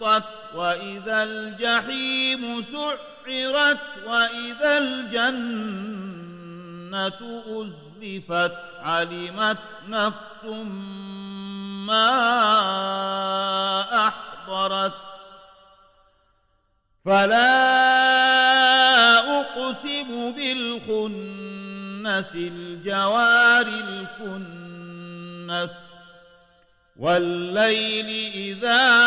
كشطت وإذا الجحيم سعرت وإذا الجنة أزلفت علمت نفس ما أحضرت فلا أقسم بالخنس الجوار الكنس والليل إذا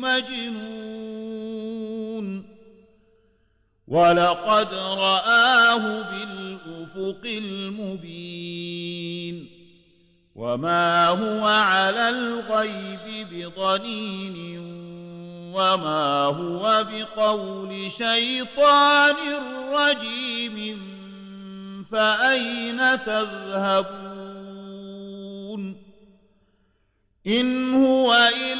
بمجنون ولقد رآه بالأفق المبين. وما هو على الغيب بضنين. وما هو بقول شيطان رجيم. فأين تذهبون؟ إن هو إلا